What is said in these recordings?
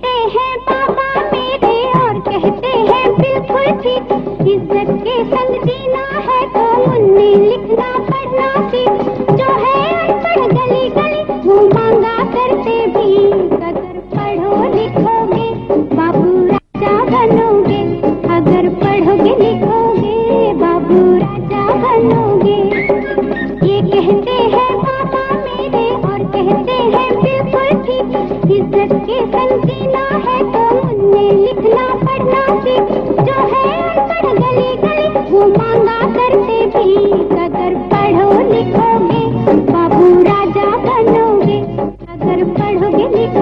कहते हैं बाबा मेरे और कहते हैं बिल्कुल ठीक। इज़्ज़त के संग जीना है तो मुन्ने लिखना, पढ़ना सीख। जो है अनपढ़, गली गली, वो मांगा करते भी। अगर पढ़ो लिखोगे, बाबू राजा बनोगे। अगर पढ़ोगे लिखोगे, बाबू राजा बनोगे। पढ़ो लिखोगे बाबू राजा बनोगे। अगर पढ़ोगे लिखोगे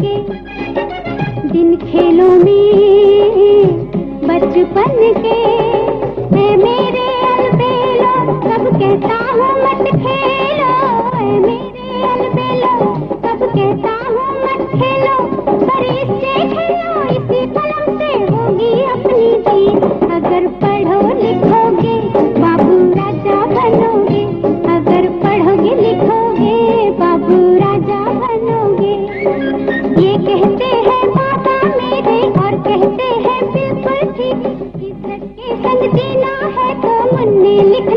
बनके दिन खेलों में बचपन के मेरे अलबेलो कब कहता हूँ मत खेलो इज़्ज़त के संग है तो मुन्ने लिखना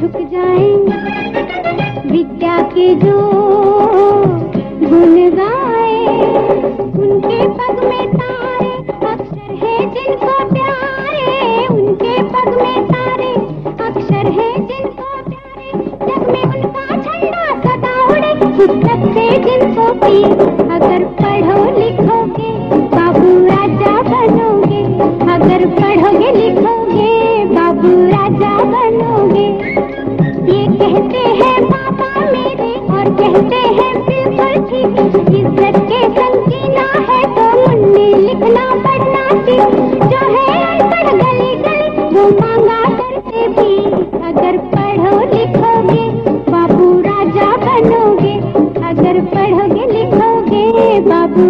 झुक जाए विद्या के जो गुण गाए। उनके पग में तारे अक्षर है जिनको प्यारे। उनके पग में तारे अक्षर है जिनको प्यारे। जग में उनका झंडा सदा उड़े। पुस्तक से जिनको पी अगर पढ़ो लिखोगे, बाबू राजा बनोगे। अगर पढ़ोगे लिखोगे, बाबू राजा बनोगे। कहते हैं पापा मेरे और कहते हैं इज़्ज़त के संग जीना है तो मुन्ने लिखना पढ़ना सीख। जो है अनपढ़ गली गली वो मांगा करते भी। अगर पढ़ो लिखोगे, बाबू राजा बनोगे। अगर पढ़ोगे लिखोगे, बाबू